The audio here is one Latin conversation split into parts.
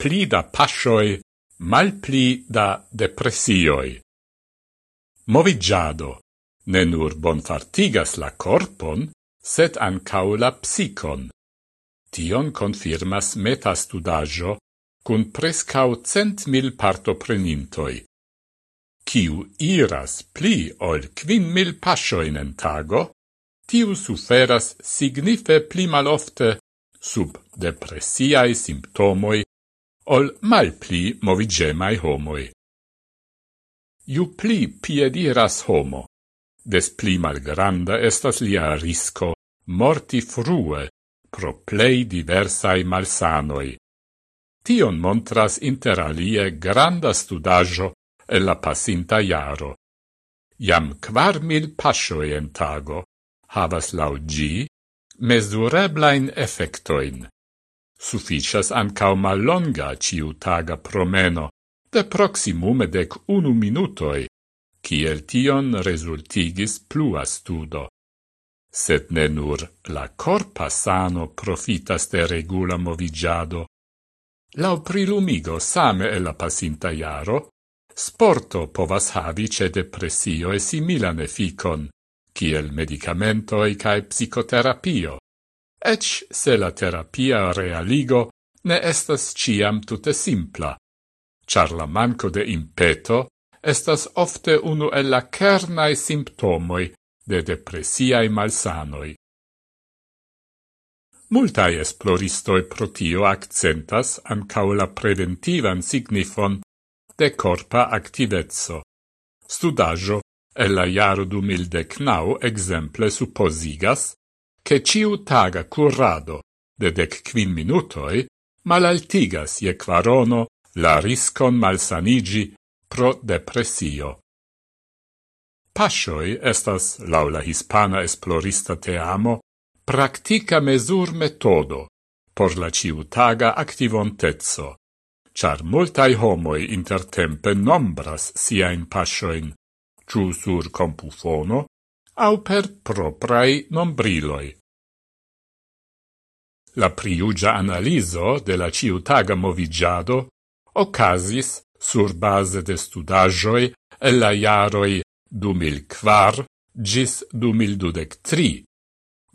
pli da pascioi, mal pli da depressioi. Movigiado ne nur bonfartigas la corpon, sed ancau la psicon. Tion confirmas metastudaggio cun prescau cent mil partoprenintoi. Ciu iras pli ol quin mil pasioin en tago, tiu suferas signife pli malofte sub depressiae simptomoi ol mal pli movigemai homoi. Ju pli piediras homo, des pli malgranda estas lia risco morti frue pro plei diversai malsanoi. Tion montras interalie granda studajo e la passinta iaro. Iam quar mil pasioi en tago havas lau gi mesureblain effectoin. Sufficias ancau mallonga ciutaga promeno, de proximume dec unu minutoi, ciel tion resultigis plua studo. Sed ne nur la corpa sano profitas de regula movigiado. Lau prilumigo same e la pasinta iaro, sporto povas havi ce depressioe similan efficon, kiel medicamentoi cae psicoterapio ec se la terapia realigo ne estas ciam tute simpla, char la manco de impeto estas ofte unu el la kernae simptomoi de depressiae malsanoi. Multae esploristoi protio accentas ancau la preventivan signifon de corpa activezzo. Studaggio el la jaro du mildecnau exemple supposigas che ciu taga currado de dec quin minutoi malaltigas je quarono la riscon malsanigi pro depressio. Pascioi estas, laula hispana esplorista te amo, practica mesur metodo por la ciutaga activontezzo, char multai homoi intertempe nombras siain pascioin, ciu sur compufono, au per proprai nombriloi. La priugia analiso de la ciutaga movigiado ocasis sur base de studagioi e la iaroi 2004 gis 2023,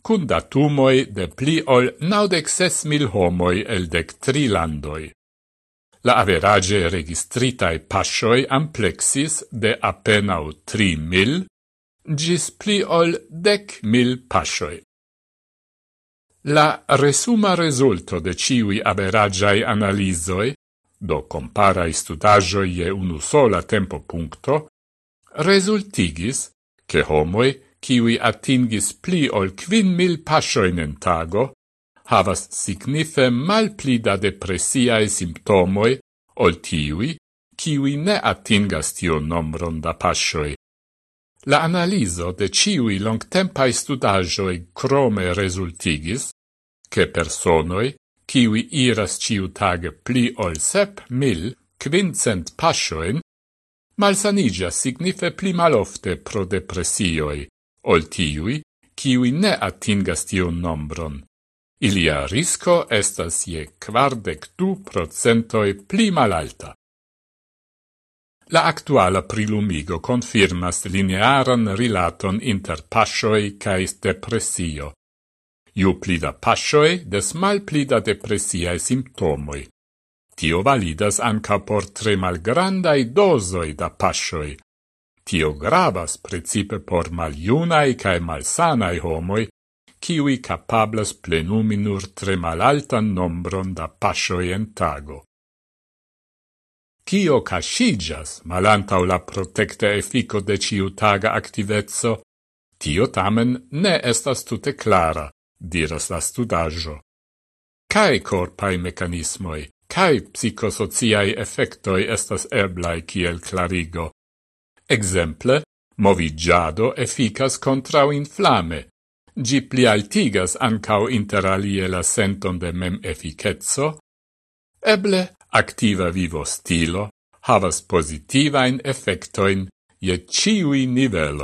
cun datumoi de pli ol 96.000 homoi el dec tri landoi. La average registritae pasioi amplexis de apenao 3.000 gis pli ol mil pasioi. La resuma resulto de ciui averagiai analizoi, do comparai studagioi e unu sola tempo puncto, resultigis che homoi, ciui atingis pli ol quin mil pasioin en tago, havas signife mal pli da depressiae simptomoi ol tiui, ciui ne atingas tio nombron da pasioi. La analiso de ciui longtempai studagioi crome resultigis che personoi, kiwi iras ciutage pli ol sep mil quincent pasioin, malsanigia signife pli malofte pro depressioi, ol tiui, kiwi ne atingas tiun nombron. Ilia risco estas je quardec du procentoi pli malalta. La actuala prilumigo confirmas linearan rilaton inter pasioi cae depressio, Ju plida da des mal plida depressiae simptomoi. Tio validas anca por tre malgrandai dosoi da pascioi. Tio gravas precipe por maliunae cae malsanae homoi, kiui capablas plenumi nur tre malaltan nombron da pascioi en tago. Cio cascigas malantau la protecte effico de ciutaga activezzo, tio tamen ne estas tute clara, diras la studaggio. Cae corpai mecanismoi, cae psicosociai effectoi estas eblai kiel clarigo. Exemple, movigiado efficas contrau inflame. Gi pli altigas ancau interalie la senton de mem efficetso. Eble, activa vivo stilo havas positivain effectoin je ciui niveloi.